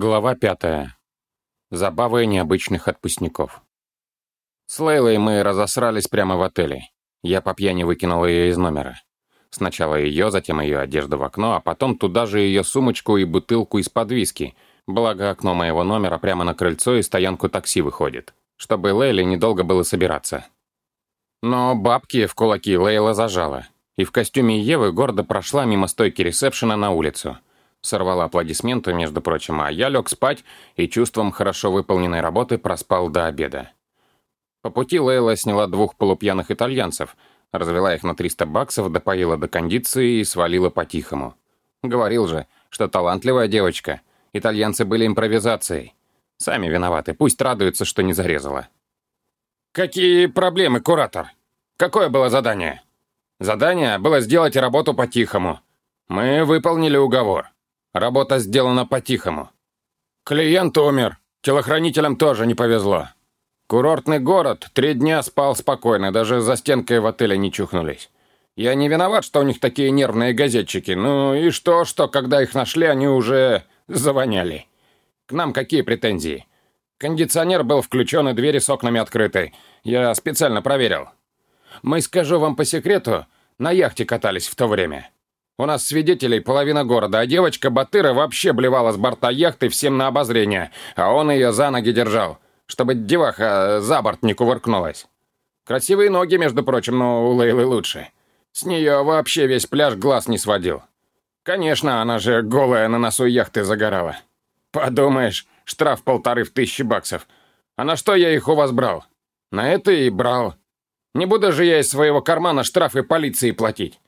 Глава пятая. Забавы необычных отпускников. С Лейлой мы разосрались прямо в отеле. Я по пьяни выкинул ее из номера. Сначала ее, затем ее одежду в окно, а потом туда же ее сумочку и бутылку из-под виски, благо окно моего номера прямо на крыльцо и стоянку такси выходит, чтобы Лейле недолго было собираться. Но бабки в кулаки Лейла зажала, и в костюме Евы гордо прошла мимо стойки ресепшена на улицу. Сорвала аплодисменты, между прочим, а я лег спать и чувством хорошо выполненной работы проспал до обеда. По пути Лейла сняла двух полупьяных итальянцев, развела их на 300 баксов, допоила до кондиции и свалила по-тихому. Говорил же, что талантливая девочка. Итальянцы были импровизацией. Сами виноваты, пусть радуются, что не зарезала. «Какие проблемы, куратор? Какое было задание?» «Задание было сделать работу по-тихому. Мы выполнили уговор. Работа сделана по-тихому. Клиент умер. Телохранителям тоже не повезло. Курортный город три дня спал спокойно, даже за стенкой в отеле не чухнулись. Я не виноват, что у них такие нервные газетчики. Ну и что, что когда их нашли, они уже завоняли. К нам какие претензии? Кондиционер был включен и двери с окнами открыты. Я специально проверил. Мы, скажу вам по секрету, на яхте катались в то время. У нас свидетелей половина города, а девочка Батыра вообще блевала с борта яхты всем на обозрение, а он ее за ноги держал, чтобы деваха за борт не кувыркнулась. Красивые ноги, между прочим, но у Лейлы лучше. С нее вообще весь пляж глаз не сводил. Конечно, она же голая на носу яхты загорала. Подумаешь, штраф полторы в тысячи баксов. А на что я их у вас брал? На это и брал. Не буду же я из своего кармана штрафы полиции платить.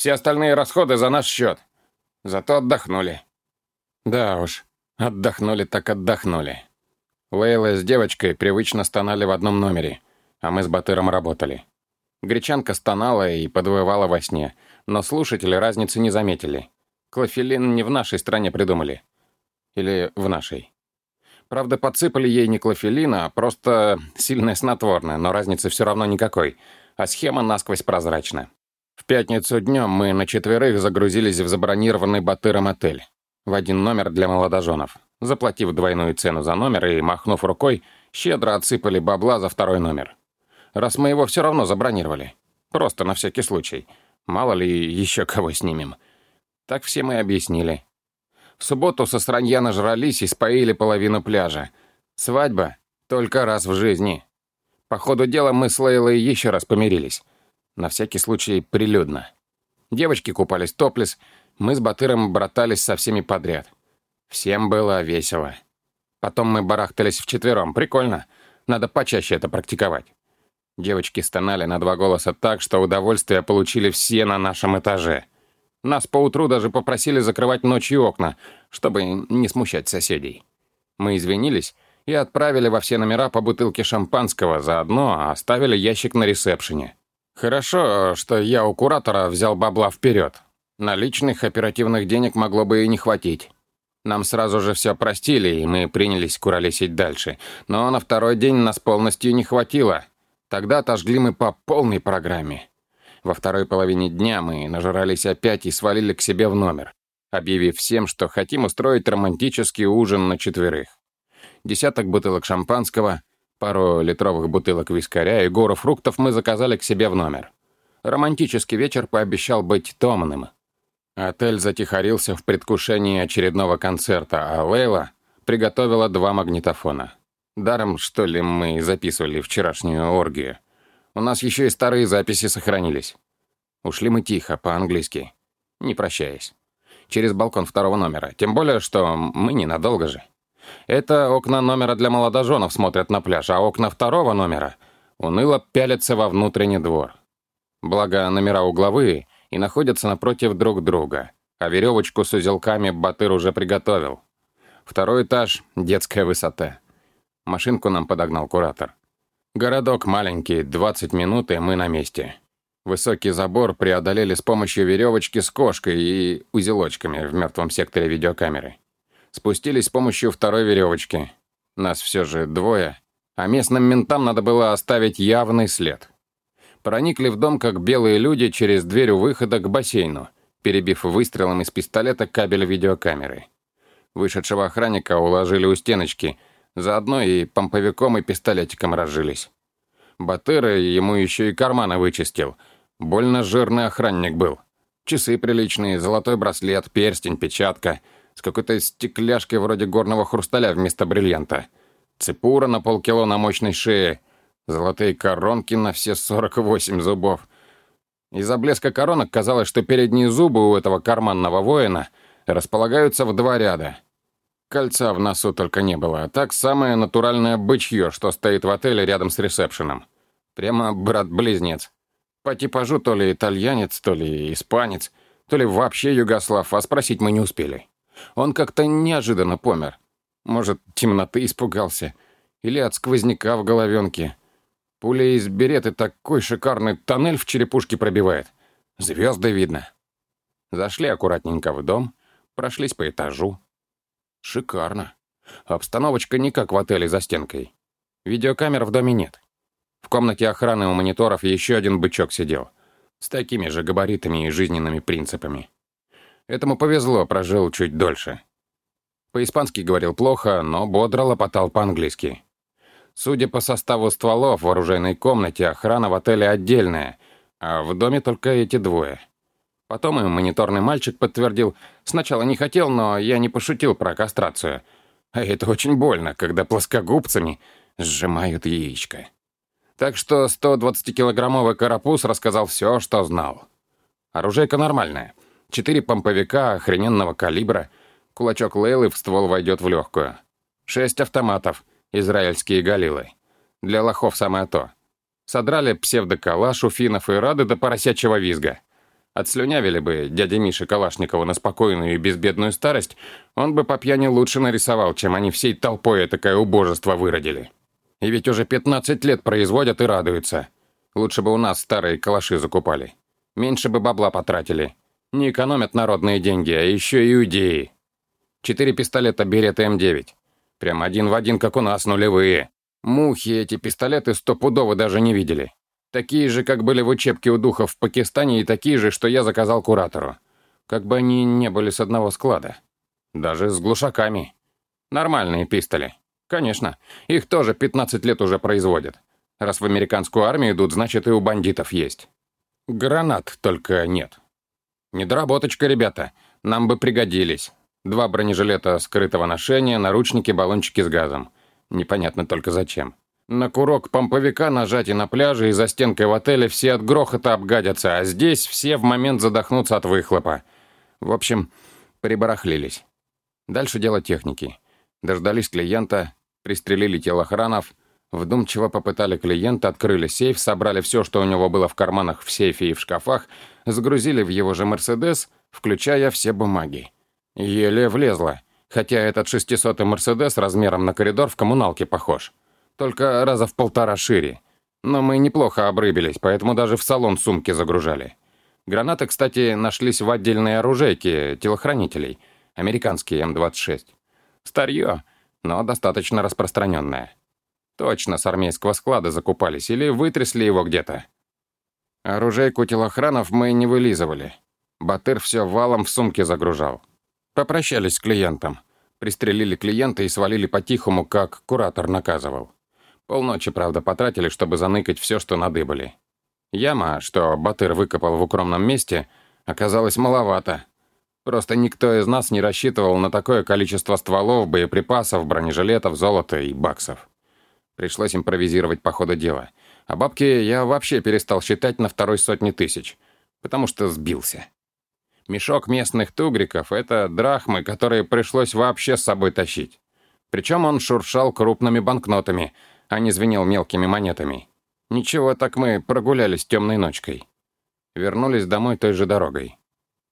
Все остальные расходы за наш счет. Зато отдохнули. Да уж, отдохнули так отдохнули. Лейла с девочкой привычно стонали в одном номере, а мы с Батыром работали. Гречанка стонала и подвывала во сне, но слушатели разницы не заметили. Клофелин не в нашей стране придумали. Или в нашей. Правда, подсыпали ей не клофелин, а просто сильное снотворное, но разницы все равно никакой, а схема насквозь прозрачна. В пятницу днем мы на четверых загрузились в забронированный Батыром отель. В один номер для молодоженов. Заплатив двойную цену за номер и махнув рукой, щедро отсыпали бабла за второй номер. Раз мы его все равно забронировали. Просто на всякий случай. Мало ли еще кого снимем. Так всем и объяснили. В субботу со сранья нажрались и споили половину пляжа. Свадьба только раз в жизни. По ходу дела мы с Лейлой еще раз помирились. На всякий случай прилюдно. Девочки купались топлес, мы с Батыром братались со всеми подряд. Всем было весело. Потом мы барахтались вчетвером. Прикольно. Надо почаще это практиковать. Девочки стонали на два голоса так, что удовольствие получили все на нашем этаже. Нас поутру даже попросили закрывать ночью окна, чтобы не смущать соседей. Мы извинились и отправили во все номера по бутылке шампанского, заодно оставили ящик на ресепшене. Хорошо, что я у куратора взял бабла вперед. Наличных оперативных денег могло бы и не хватить. Нам сразу же все простили, и мы принялись куролесить дальше. Но на второй день нас полностью не хватило. Тогда отожгли мы по полной программе. Во второй половине дня мы нажрались опять и свалили к себе в номер, объявив всем, что хотим устроить романтический ужин на четверых. Десяток бутылок шампанского, пару литровых бутылок вискаря и гору фруктов мы заказали к себе в номер. Романтический вечер пообещал быть томным. Отель затихарился в предвкушении очередного концерта, а Лейла приготовила два магнитофона. Даром, что ли, мы записывали вчерашнюю оргию. У нас еще и старые записи сохранились. Ушли мы тихо, по-английски, не прощаясь. Через балкон второго номера. Тем более, что мы ненадолго же. Это окна номера для молодоженов смотрят на пляж, а окна второго номера уныло пялятся во внутренний двор. Благо, номера угловые и находятся напротив друг друга, а веревочку с узелками Батыр уже приготовил. Второй этаж — детская высота. Машинку нам подогнал куратор. Городок маленький, 20 минут, и мы на месте. Высокий забор преодолели с помощью веревочки с кошкой и узелочками в мертвом секторе видеокамеры. Спустились с помощью второй веревочки. Нас все же двое, а местным ментам надо было оставить явный след. Проникли в дом, как белые люди, через дверь у выхода к бассейну, перебив выстрелом из пистолета кабель видеокамеры. Вышедшего охранника уложили у стеночки, заодно и помповиком и пистолетиком разжились. Батыра ему еще и карманы вычистил. Больно жирный охранник был. Часы приличные, золотой браслет, перстень, печатка. С какой-то стекляшкой вроде горного хрусталя вместо бриллианта. Цепура на полкило на мощной шее. Золотые коронки на все 48 зубов. Из-за блеска коронок казалось, что передние зубы у этого карманного воина располагаются в два ряда. Кольца в носу только не было, а так самое натуральное бычье, что стоит в отеле рядом с ресепшеном. Прямо брат-близнец. По типажу то ли итальянец, то ли испанец, то ли вообще югослав, а спросить мы не успели. Он как-то неожиданно помер. Может, темноты испугался, или от сквозняка в головенке. Пуля из береты такой шикарный тоннель в черепушке пробивает. Звезды видно. Зашли аккуратненько в дом, прошлись по этажу. Шикарно. Обстановочка не как в отеле за стенкой. Видеокамер в доме нет. В комнате охраны у мониторов еще один бычок сидел. С такими же габаритами и жизненными принципами. Этому повезло, прожил чуть дольше. По-испански говорил плохо, но бодро лопотал по-английски. Судя по составу стволов в оружейной комнате, охрана в отеле отдельная, а в доме только эти двое. Потом и мониторный мальчик подтвердил, сначала не хотел, но я не пошутил про кастрацию. А это очень больно, когда плоскогубцами сжимают яичко. Так что 120-килограммовый карапуз рассказал все, что знал. Оружейка нормальная. Четыре помповика охрененного калибра. Кулачок Лейлы в ствол войдет в легкую. Шесть автоматов — израильские галилы. Для лохов самое то. Содрали псевдокалаш у финнов и рады до поросячьего визга. Отслюнявили бы дядя Миша Калашникова на спокойную и безбедную старость, он бы по пьяни лучше нарисовал, чем они всей толпой такое убожество выродили. И ведь уже 15 лет производят и радуются. Лучше бы у нас старые калаши закупали. Меньше бы бабла потратили. Не экономят народные деньги, а еще иудеи. Четыре пистолета Берета М9. Прям один в один, как у нас, нулевые. Мухи эти пистолеты стопудово даже не видели. Такие же, как были в учебке у духов в Пакистане, и такие же, что я заказал куратору. Как бы они не были с одного склада. Даже с глушаками. Нормальные пистоли. Конечно, их тоже 15 лет уже производят. Раз в американскую армию идут, значит и у бандитов есть. Гранат только нет. Недоработочка, ребята. Нам бы пригодились. Два бронежилета скрытого ношения, наручники, баллончики с газом. Непонятно только зачем. На курок помповика нажать и на пляже, и за стенкой в отеле все от грохота обгадятся, а здесь все в момент задохнутся от выхлопа. В общем, прибарахлились. Дальше дело техники. Дождались клиента, пристрелили телохранов, вдумчиво попытали клиента, открыли сейф, собрали все, что у него было в карманах в сейфе и в шкафах, загрузили в его же «Мерседес», включая все бумаги. Еле влезло, хотя этот 600-й «Мерседес» размером на коридор в коммуналке похож. Только раза в полтора шире. Но мы неплохо обрыбились, поэтому даже в салон сумки загружали. Гранаты, кстати, нашлись в отдельной оружейке телохранителей. Американские М-26. Старье, но достаточно распространенное. Точно с армейского склада закупались или вытрясли его где-то. Оружейку телохранов мы не вылизывали. Батыр все валом в сумке загружал. Попрощались с клиентом. Пристрелили клиента и свалили по-тихому, как куратор наказывал. Полночи, правда, потратили, чтобы заныкать все, что надыбали. Яма, что Батыр выкопал в укромном месте, оказалась маловато. Просто никто из нас не рассчитывал на такое количество стволов, боеприпасов, бронежилетов, золота и баксов. Пришлось импровизировать по ходу дела. А бабки я вообще перестал считать на второй сотни тысяч, потому что сбился. Мешок местных тугриков — это драхмы, которые пришлось вообще с собой тащить. Причем он шуршал крупными банкнотами, а не звенел мелкими монетами. Ничего, так мы прогулялись темной ночкой. Вернулись домой той же дорогой.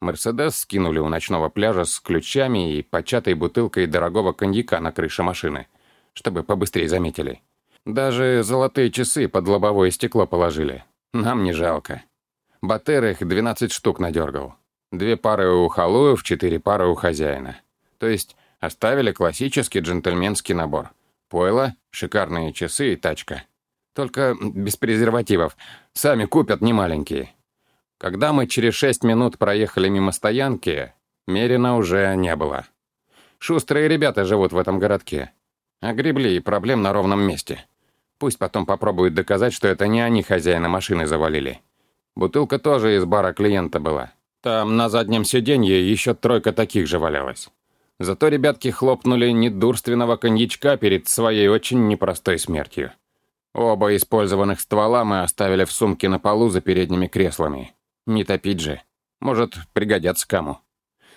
«Мерседес» скинули у ночного пляжа с ключами и початой бутылкой дорогого коньяка на крыше машины, чтобы побыстрее заметили. Даже золотые часы под лобовое стекло положили. Нам не жалко. Батер их 12 штук надергал. Две пары у халуев, четыре пары у хозяина. То есть оставили классический джентльменский набор. Пойло, шикарные часы и тачка. Только без презервативов. Сами купят немаленькие. Когда мы через шесть минут проехали мимо стоянки, Мерина уже не было. Шустрые ребята живут в этом городке. Огребли и проблем на ровном месте. Пусть потом попробуют доказать, что это не они хозяина машины завалили. Бутылка тоже из бара клиента была. Там на заднем сиденье еще тройка таких же валялась. Зато ребятки хлопнули недурственного коньячка перед своей очень непростой смертью. Оба использованных ствола мы оставили в сумке на полу за передними креслами. Не топить же. Может, пригодятся кому.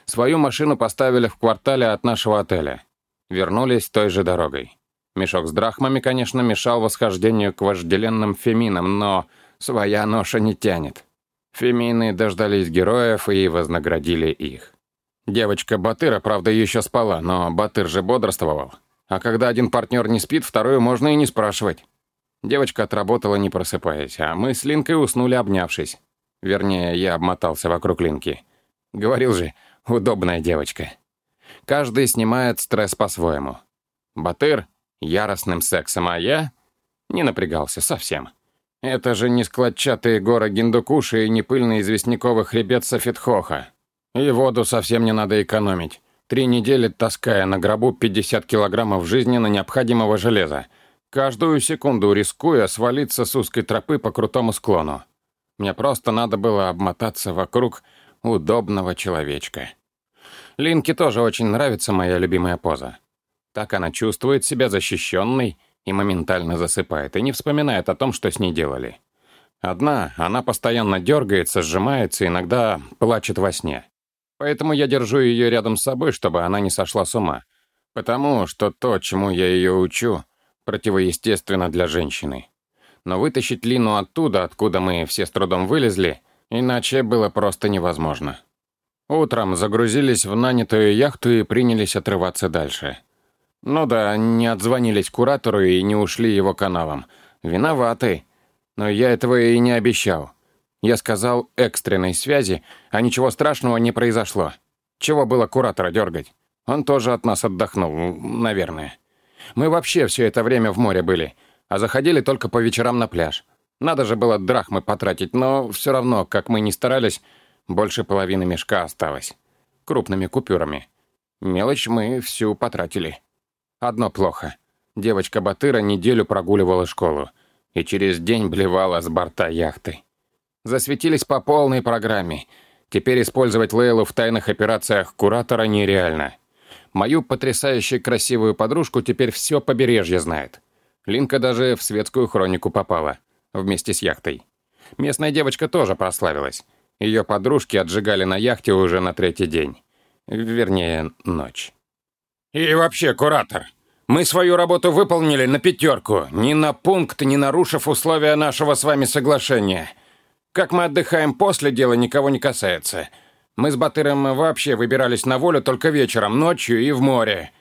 Свою машину поставили в квартале от нашего отеля. Вернулись той же дорогой. Мешок с драхмами, конечно, мешал восхождению к вожделенным феминам, но своя ноша не тянет. Фемины дождались героев и вознаградили их. Девочка Батыра, правда, еще спала, но Батыр же бодрствовал. А когда один партнер не спит, вторую можно и не спрашивать. Девочка отработала, не просыпаясь, а мы с Линкой уснули, обнявшись. Вернее, я обмотался вокруг Линки. Говорил же, удобная девочка. Каждый снимает стресс по-своему. Батыр — яростным сексом, а я не напрягался совсем. Это же не складчатые горы Гиндукуши и не пыльный известняковый хребет Софитхоха. И воду совсем не надо экономить. Три недели таская на гробу 50 килограммов жизненно необходимого железа. Каждую секунду рискуя свалиться с узкой тропы по крутому склону. Мне просто надо было обмотаться вокруг удобного человечка. Линке тоже очень нравится моя любимая поза. Так она чувствует себя защищенной и моментально засыпает, и не вспоминает о том, что с ней делали. Одна, она постоянно дергается, сжимается, иногда плачет во сне. Поэтому я держу ее рядом с собой, чтобы она не сошла с ума. Потому что то, чему я ее учу, противоестественно для женщины. Но вытащить Лину оттуда, откуда мы все с трудом вылезли, иначе было просто невозможно. Утром загрузились в нанятую яхту и принялись отрываться дальше. Ну да, не отзвонились куратору и не ушли его каналом. Виноваты. Но я этого и не обещал. Я сказал экстренной связи, а ничего страшного не произошло. Чего было куратора дергать? Он тоже от нас отдохнул, наверное. Мы вообще все это время в море были, а заходили только по вечерам на пляж. Надо же было драхмы потратить, но все равно, как мы ни старались, больше половины мешка осталось. Крупными купюрами. Мелочь мы всю потратили. Одно плохо. Девочка Батыра неделю прогуливала школу и через день блевала с борта яхты. Засветились по полной программе. Теперь использовать Лейлу в тайных операциях куратора нереально. Мою потрясающе красивую подружку теперь все побережье знает. Линка даже в светскую хронику попала. Вместе с яхтой. Местная девочка тоже прославилась. Ее подружки отжигали на яхте уже на третий день. Вернее, ночь. «И вообще, куратор, мы свою работу выполнили на пятерку, ни на пункт, не нарушив условия нашего с вами соглашения. Как мы отдыхаем после, дело никого не касается. Мы с Батыром вообще выбирались на волю только вечером, ночью и в море.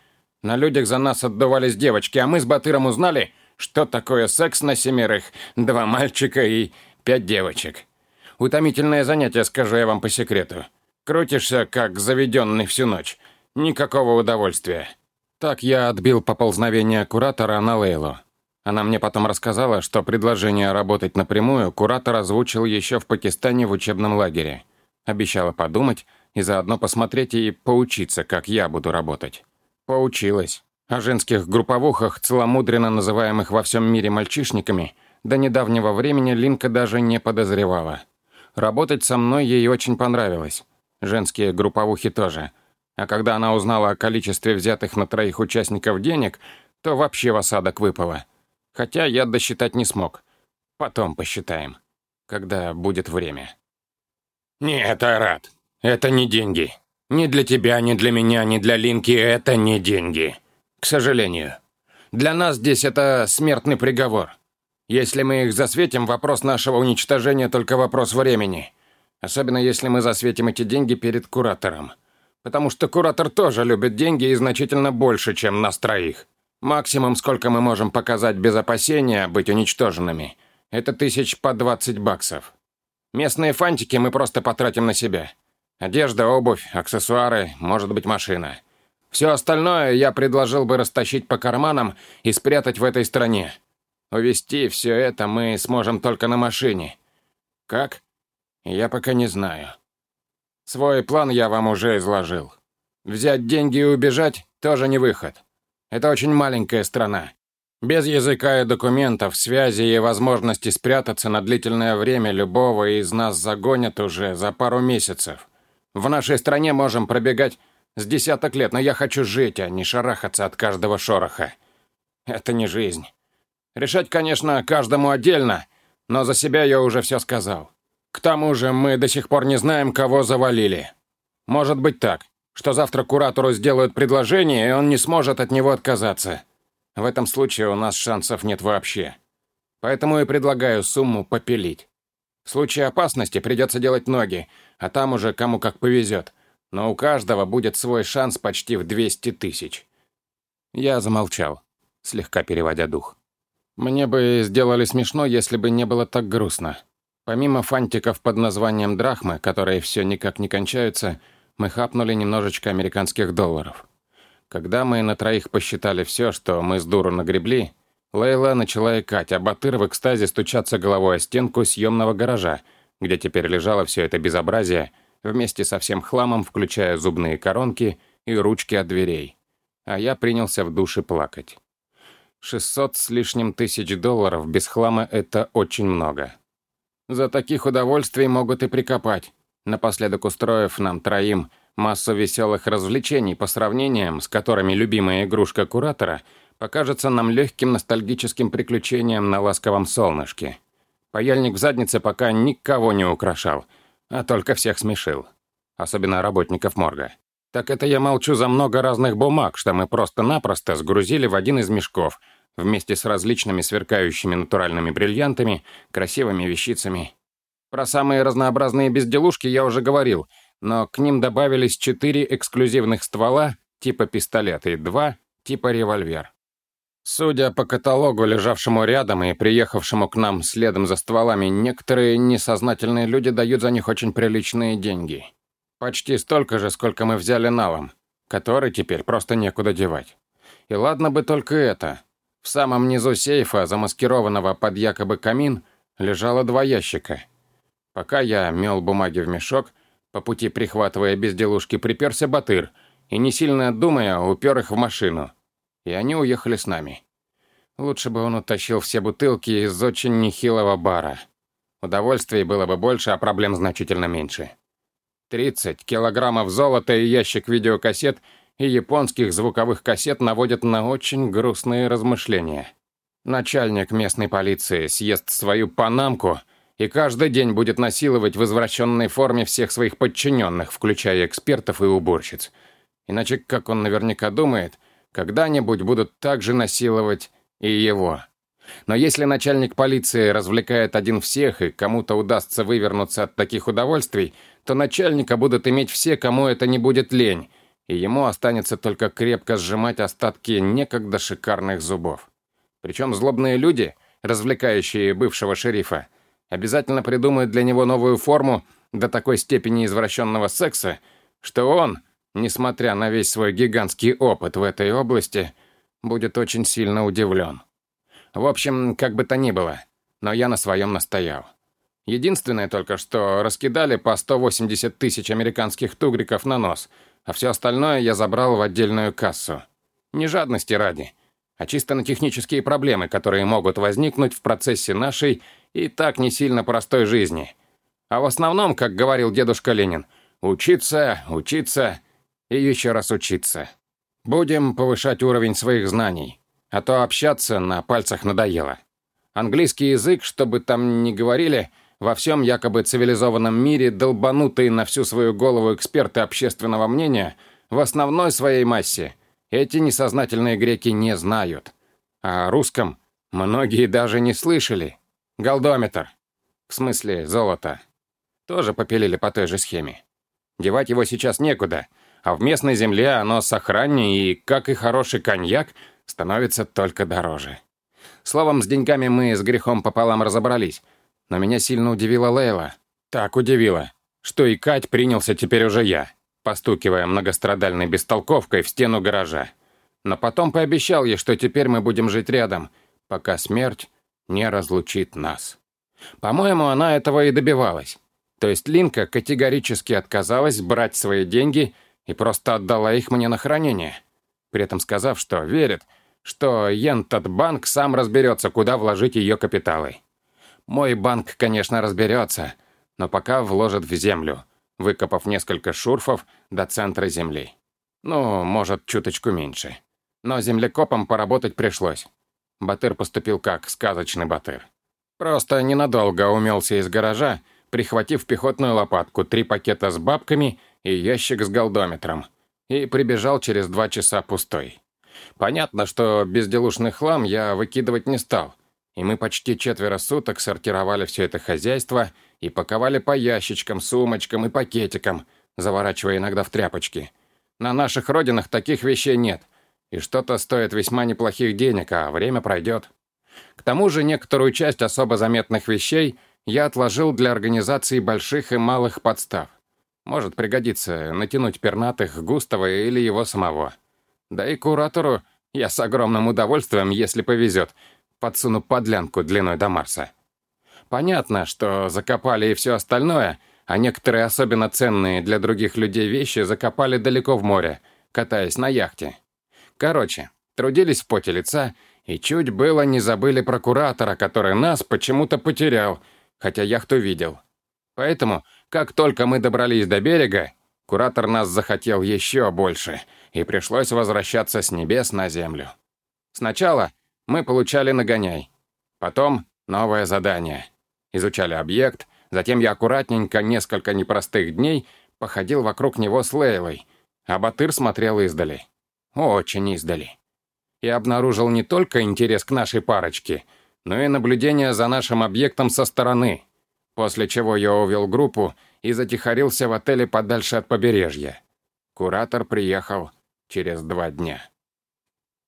На людях за нас отдувались девочки, а мы с Батыром узнали, что такое секс на семерых, два мальчика и пять девочек. Утомительное занятие, скажу я вам по секрету. Крутишься, как заведенный всю ночь. Никакого удовольствия. Так я отбил поползновение куратора на Лейлу. Она мне потом рассказала, что предложение работать напрямую куратор озвучил еще в Пакистане в учебном лагере. Обещала подумать и заодно посмотреть и поучиться, как я буду работать. Поучилась. О женских групповухах, целомудренно называемых во всем мире мальчишниками, до недавнего времени Линка даже не подозревала. Работать со мной ей очень понравилось. Женские групповухи тоже. А когда она узнала о количестве взятых на троих участников денег, то вообще в осадок выпала. Хотя я досчитать не смог. Потом посчитаем, когда будет время. Нет, Арат, это не деньги. Ни для тебя, ни для меня, ни для Линки это не деньги. К сожалению. Для нас здесь это смертный приговор. Если мы их засветим, вопрос нашего уничтожения только вопрос времени. Особенно если мы засветим эти деньги перед куратором. Потому что куратор тоже любит деньги и значительно больше, чем нас троих. Максимум, сколько мы можем показать без опасения быть уничтоженными, это тысяч по 20 баксов. Местные фантики мы просто потратим на себя. Одежда, обувь, аксессуары, может быть, машина. Все остальное я предложил бы растащить по карманам и спрятать в этой стране. Увести все это мы сможем только на машине. Как? Я пока не знаю. Свой план я вам уже изложил. Взять деньги и убежать тоже не выход. Это очень маленькая страна. Без языка и документов, связи и возможности спрятаться на длительное время любого из нас загонят уже за пару месяцев. В нашей стране можем пробегать с десяток лет, но я хочу жить, а не шарахаться от каждого шороха. Это не жизнь. Решать, конечно, каждому отдельно, но за себя я уже все сказал. К тому же мы до сих пор не знаем, кого завалили. Может быть так, что завтра куратору сделают предложение, и он не сможет от него отказаться. В этом случае у нас шансов нет вообще. Поэтому и предлагаю сумму попилить. В случае опасности придется делать ноги, а там уже кому как повезет. Но у каждого будет свой шанс почти в 200 тысяч. Я замолчал, слегка переводя дух. Мне бы сделали смешно, если бы не было так грустно. Помимо фантиков под названием драхмы, которые все никак не кончаются, мы хапнули немножечко американских долларов. Когда мы на троих посчитали все, что мы с дуру нагребли, Лейла начала икать, а Батыр в экстазе стучаться головой о стенку съемного гаража, где теперь лежало все это безобразие, вместе со всем хламом, включая зубные коронки и ручки от дверей. А я принялся в душе плакать. 600 с лишним тысяч долларов без хлама — это очень много. За таких удовольствий могут и прикопать, напоследок устроив нам троим массу веселых развлечений, по сравнениям с которыми любимая игрушка куратора покажется нам легким ностальгическим приключением на ласковом солнышке. Паяльник в заднице пока никого не украшал, а только всех смешил. Особенно работников морга. Так это я молчу за много разных бумаг, что мы просто-напросто сгрузили в один из мешков, вместе с различными сверкающими натуральными бриллиантами, красивыми вещицами. Про самые разнообразные безделушки я уже говорил, но к ним добавились четыре эксклюзивных ствола типа пистолет и два типа револьвер. Судя по каталогу, лежавшему рядом и приехавшему к нам следом за стволами, некоторые несознательные люди дают за них очень приличные деньги. Почти столько же, сколько мы взяли налом, который теперь просто некуда девать. И ладно бы только это. В самом низу сейфа, замаскированного под якобы камин, лежало два ящика. Пока я мел бумаги в мешок, по пути прихватывая безделушки, приперся Батыр и, не сильно думая, упер их в машину. И они уехали с нами. Лучше бы он утащил все бутылки из очень нехилого бара. Удовольствий было бы больше, а проблем значительно меньше. 30 килограммов золота и ящик видеокассет и японских звуковых кассет наводят на очень грустные размышления. Начальник местной полиции съест свою панамку и каждый день будет насиловать в извращенной форме всех своих подчиненных, включая экспертов и уборщиц. Иначе, как он наверняка думает, когда-нибудь будут также насиловать и его. Но если начальник полиции развлекает один всех, и кому-то удастся вывернуться от таких удовольствий, то начальника будут иметь все, кому это не будет лень, и ему останется только крепко сжимать остатки некогда шикарных зубов. Причем злобные люди, развлекающие бывшего шерифа, обязательно придумают для него новую форму до такой степени извращенного секса, что он, несмотря на весь свой гигантский опыт в этой области, будет очень сильно удивлен. В общем, как бы то ни было, но я на своем настоял. Единственное только, что раскидали по 180 тысяч американских тугриков на нос, а все остальное я забрал в отдельную кассу. Не жадности ради, а чисто на технические проблемы, которые могут возникнуть в процессе нашей и так не сильно простой жизни. А в основном, как говорил дедушка Ленин, учиться, учиться и еще раз учиться. Будем повышать уровень своих знаний а то общаться на пальцах надоело. Английский язык, чтобы там ни говорили, во всем якобы цивилизованном мире долбанутые на всю свою голову эксперты общественного мнения в основной своей массе эти несознательные греки не знают. А о русском многие даже не слышали. Голдометр. В смысле, золото. Тоже попилили по той же схеме. Девать его сейчас некуда, а в местной земле оно сохраннее и, как и хороший коньяк, становится только дороже. Словом, с деньгами мы с грехом пополам разобрались, но меня сильно удивила Лейла. Так удивила, что и Кать принялся теперь уже я, постукивая многострадальной бестолковкой в стену гаража. Но потом пообещал ей, что теперь мы будем жить рядом, пока смерть не разлучит нас. По-моему, она этого и добивалась. То есть Линка категорически отказалась брать свои деньги и просто отдала их мне на хранение, при этом сказав, что верит, что Йентат банк сам разберется, куда вложить ее капиталы. Мой банк, конечно, разберется, но пока вложит в землю, выкопав несколько шурфов до центра земли. Ну, может, чуточку меньше. Но землекопом поработать пришлось. Батыр поступил как сказочный батыр. Просто ненадолго умелся из гаража, прихватив пехотную лопатку, три пакета с бабками и ящик с голдометром, и прибежал через два часа пустой. Понятно, что безделушный хлам я выкидывать не стал, и мы почти четверо суток сортировали все это хозяйство и паковали по ящичкам, сумочкам и пакетикам, заворачивая иногда в тряпочки. На наших родинах таких вещей нет, и что-то стоит весьма неплохих денег, а время пройдет. К тому же некоторую часть особо заметных вещей я отложил для организации больших и малых подстав. Может пригодиться натянуть пернатых Густава или его самого. Да и куратору я с огромным удовольствием, если повезет, подсуну подлянку длиной до Марса. Понятно, что закопали и все остальное, а некоторые особенно ценные для других людей вещи закопали далеко в море, катаясь на яхте. Короче, трудились в поте лица и чуть было не забыли про куратора, который нас почему-то потерял, хотя яхту видел. Поэтому, как только мы добрались до берега, куратор нас захотел еще больше, и пришлось возвращаться с небес на землю. Сначала мы получали нагоняй, потом новое задание. Изучали объект, затем я аккуратненько несколько непростых дней походил вокруг него с Лейлой, а Батыр смотрел издали. Очень издали. И обнаружил не только интерес к нашей парочке, но и наблюдение за нашим объектом со стороны, после чего я увел группу и затихарился в отеле подальше от побережья. Куратор приехал через два дня.